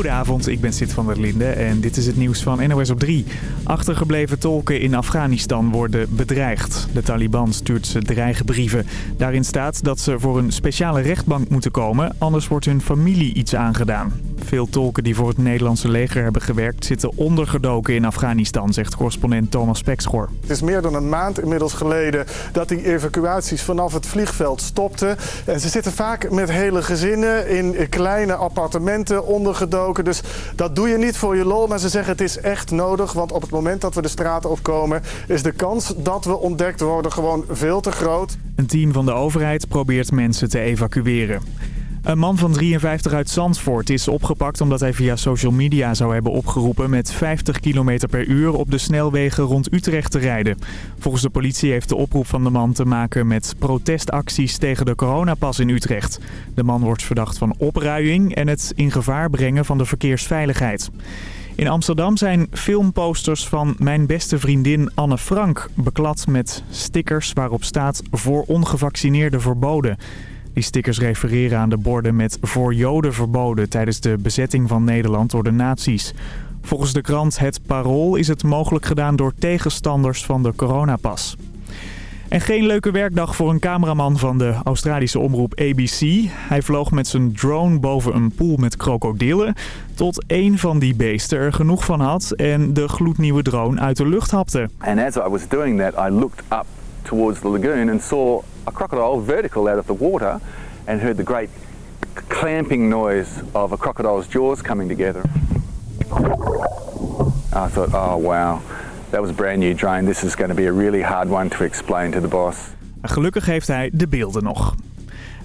Goedenavond, ik ben Sid van der Linde en dit is het nieuws van NOS op 3. Achtergebleven tolken in Afghanistan worden bedreigd. De Taliban stuurt ze dreigbrieven. Daarin staat dat ze voor een speciale rechtbank moeten komen, anders wordt hun familie iets aangedaan. Veel tolken die voor het Nederlandse leger hebben gewerkt zitten ondergedoken in Afghanistan, zegt correspondent Thomas Pekschoor. Het is meer dan een maand inmiddels geleden dat die evacuaties vanaf het vliegveld stopten. En ze zitten vaak met hele gezinnen in kleine appartementen ondergedoken. Dus dat doe je niet voor je lol, maar ze zeggen het is echt nodig. Want op het moment dat we de straten opkomen is de kans dat we ontdekt worden gewoon veel te groot. Een team van de overheid probeert mensen te evacueren. Een man van 53 uit Zandvoort is opgepakt omdat hij via social media zou hebben opgeroepen met 50 km per uur op de snelwegen rond Utrecht te rijden. Volgens de politie heeft de oproep van de man te maken met protestacties tegen de coronapas in Utrecht. De man wordt verdacht van opruiing en het in gevaar brengen van de verkeersveiligheid. In Amsterdam zijn filmposters van mijn beste vriendin Anne Frank beklad met stickers waarop staat voor ongevaccineerden verboden. Die stickers refereren aan de borden met voor joden verboden tijdens de bezetting van Nederland door de nazi's. Volgens de krant Het Parool is het mogelijk gedaan door tegenstanders van de coronapas. En geen leuke werkdag voor een cameraman van de Australische omroep ABC. Hij vloog met zijn drone boven een pool met krokodillen... tot één van die beesten er genoeg van had en de gloednieuwe drone uit de lucht hapte. And as I was doing that, I looked up towards the lagoon and saw a crocodile vertical out of the water and heard the great clamping noise of a crocodile's jaws coming together. I thought, oh wow, that was a brand new drone. This is going to be a really hard one to explain to the boss. Gelukkig heeft hij de beelden nog.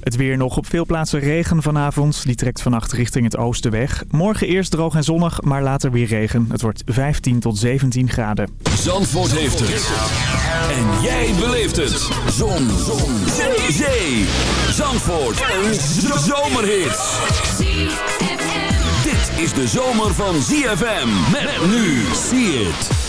Het weer nog op veel plaatsen regen vanavond. Die trekt vannacht richting het oosten weg. Morgen eerst droog en zonnig, maar later weer regen. Het wordt 15 tot 17 graden. Zandvoort heeft het. En jij beleeft het. Zon. Zon. Zee. Zee. Zandvoort. Een zomerhit. Dit is de zomer van ZFM. Met nu. See it.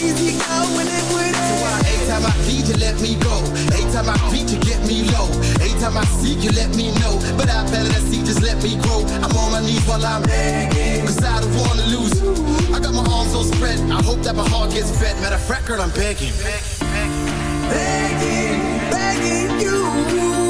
Easy going in with it. So I, anytime I need you, let me go. Anytime I beat you, get me low. Anytime I seek you, let me know. But I better than see, just let me grow. I'm on my knees while I'm begging. Cause I don't wanna lose. I got my arms all spread. I hope that my heart gets fed. Matter of fact, girl, I'm begging. begging. Begging, begging you.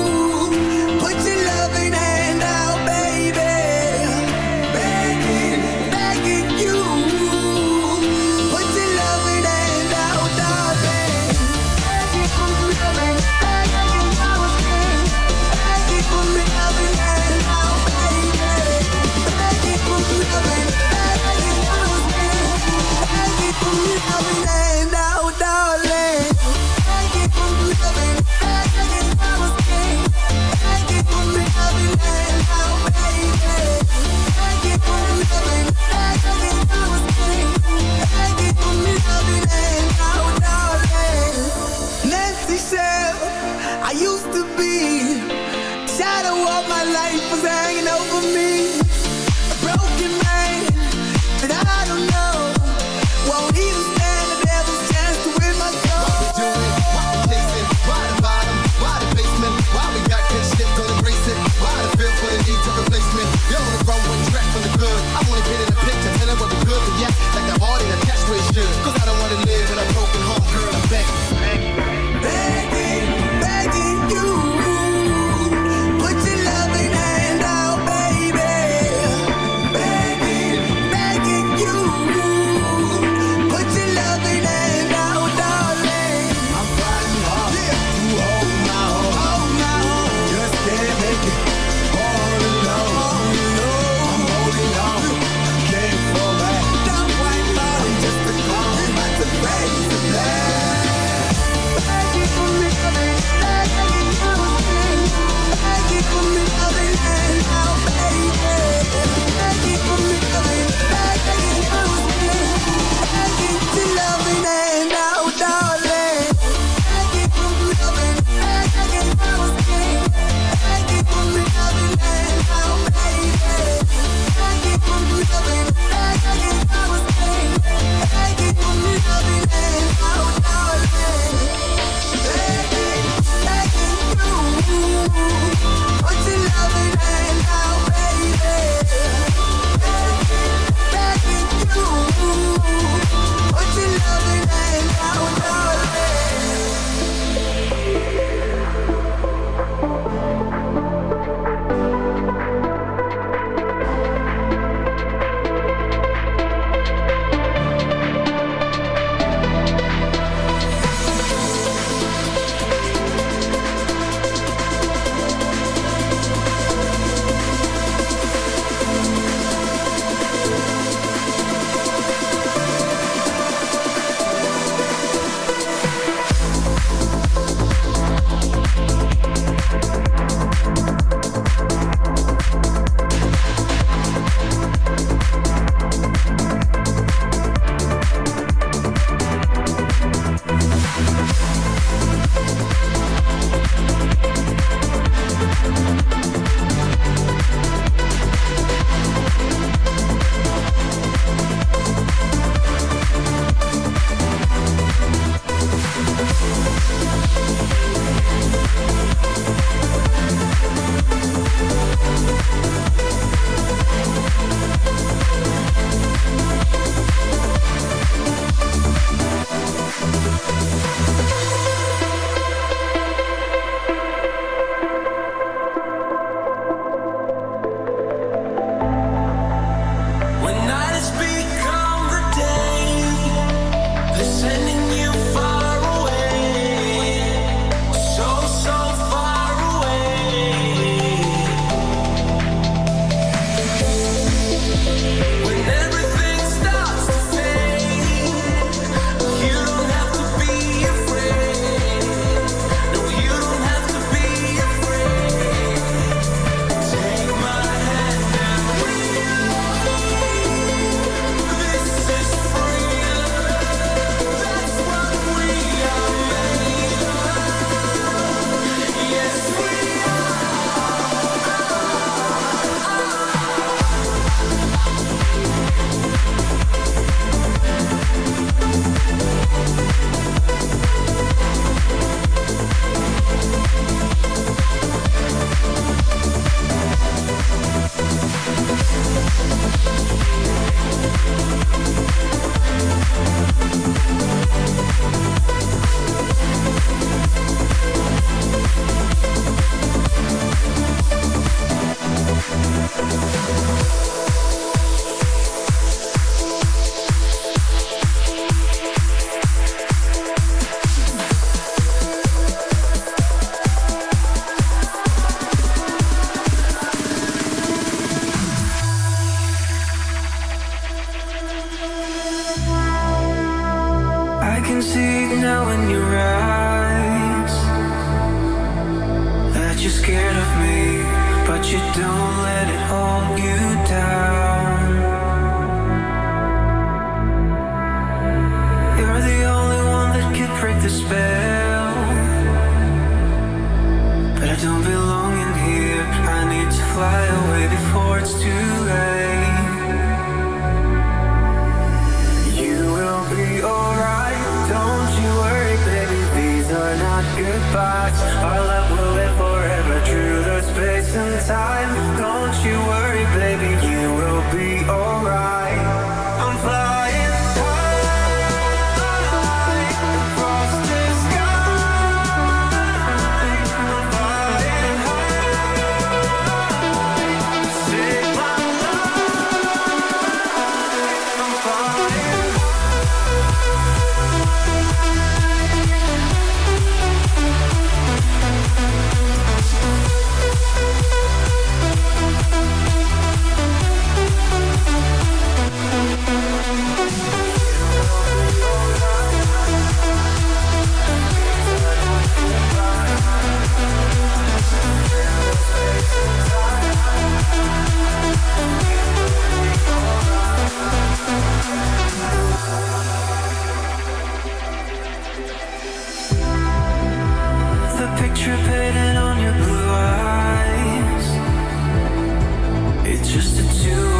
It's just the two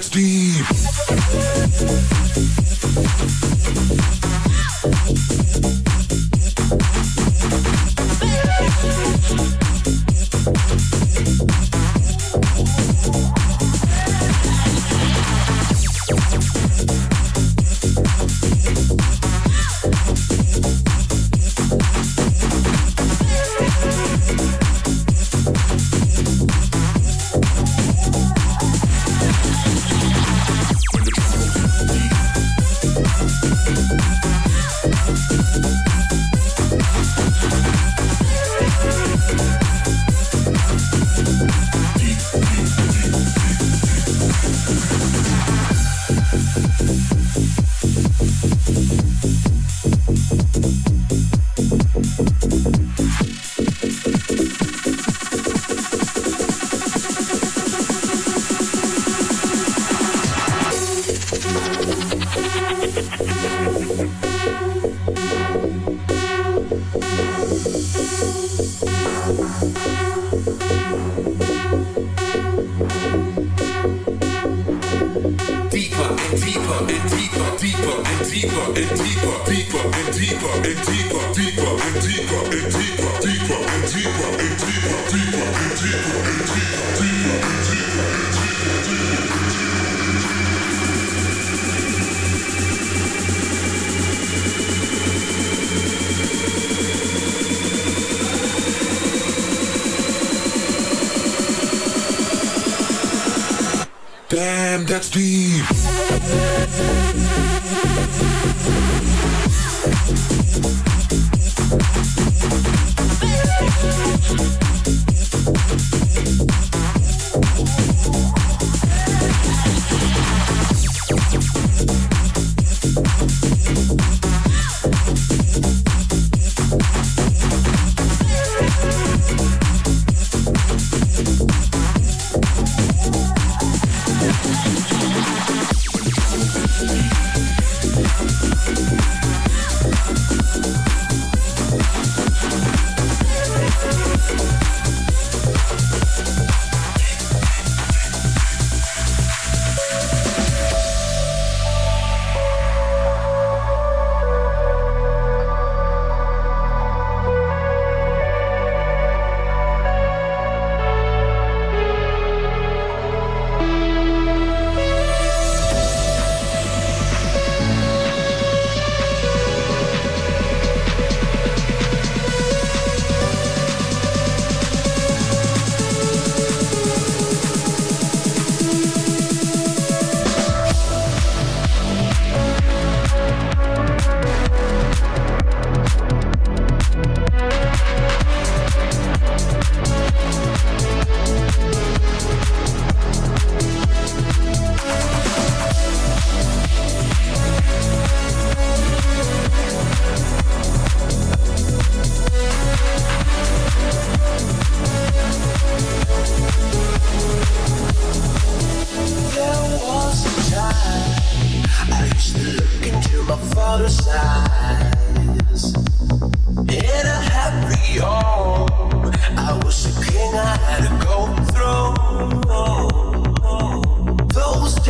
That's deep. gets deep.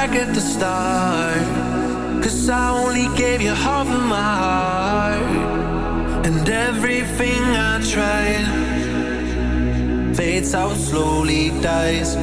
back at the start. Cause I only gave you half of my heart. And everything I tried fades out, slowly dies.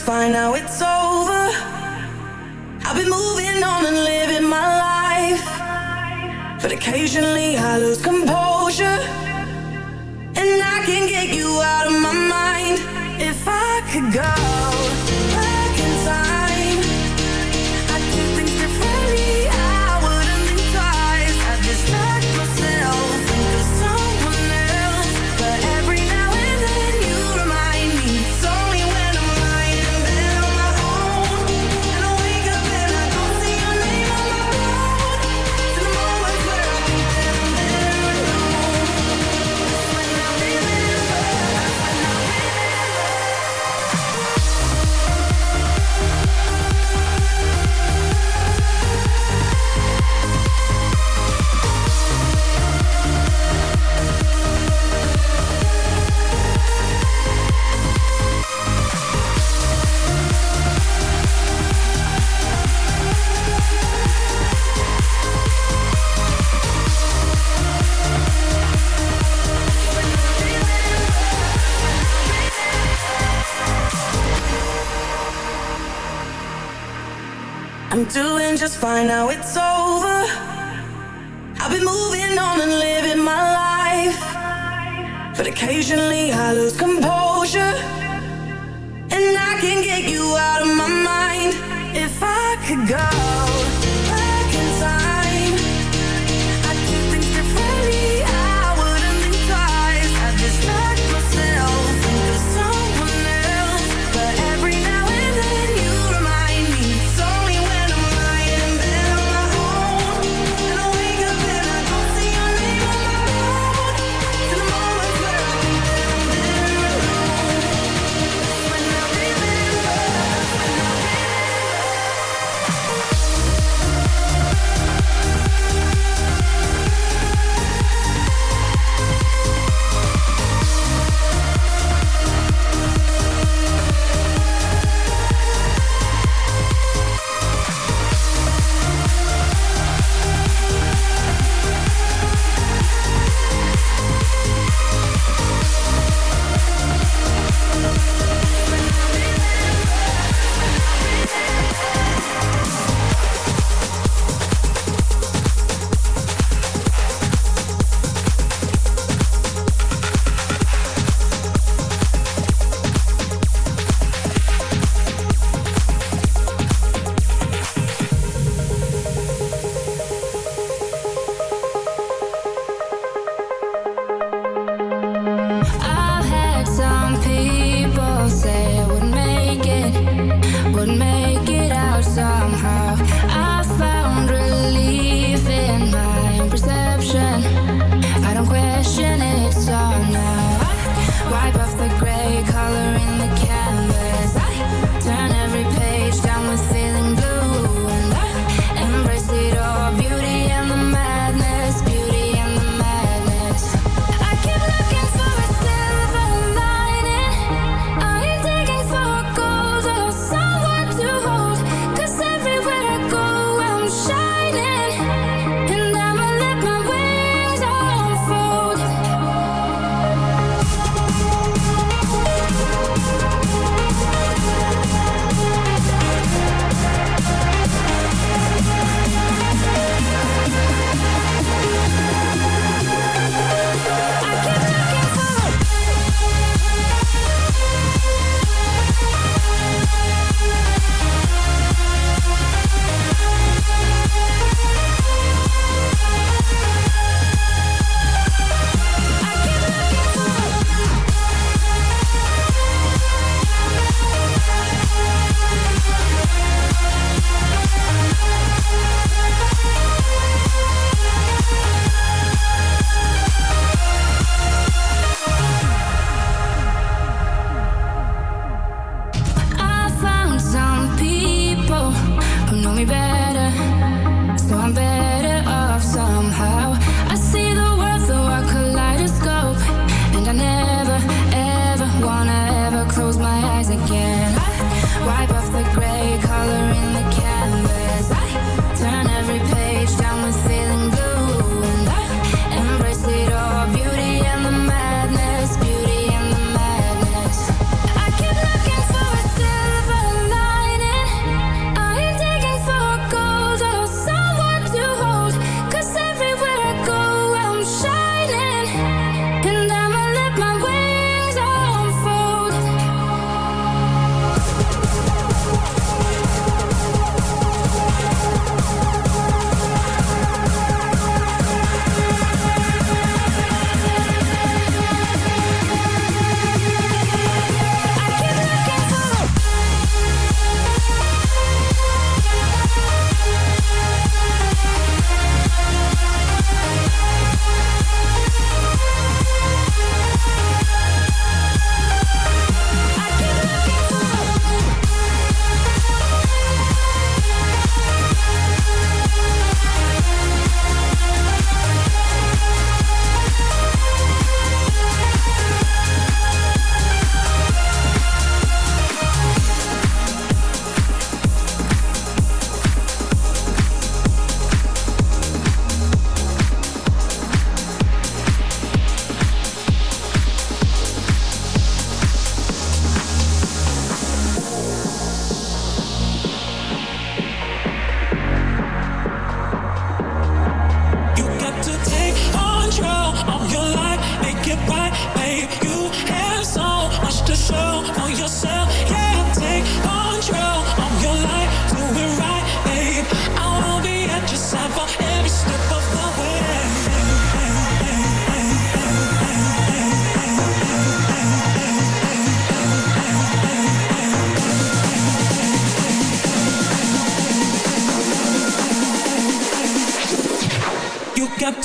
fine, now it's all doing just fine. Now it's over. I've been moving on and living my life. But occasionally I lose composure. And I can get you out of my mind if I could go. would make it out somehow.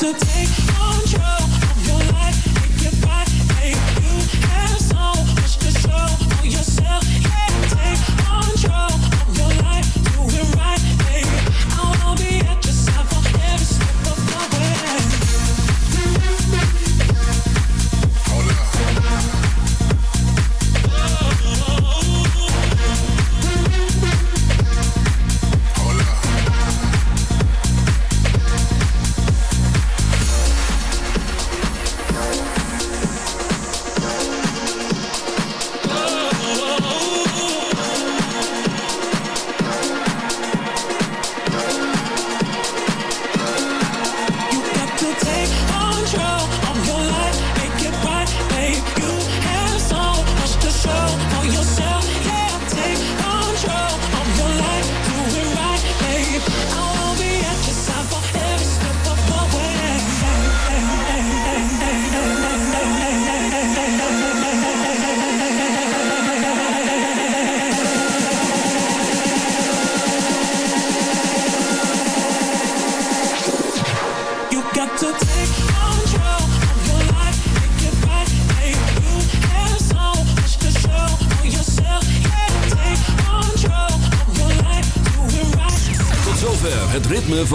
So take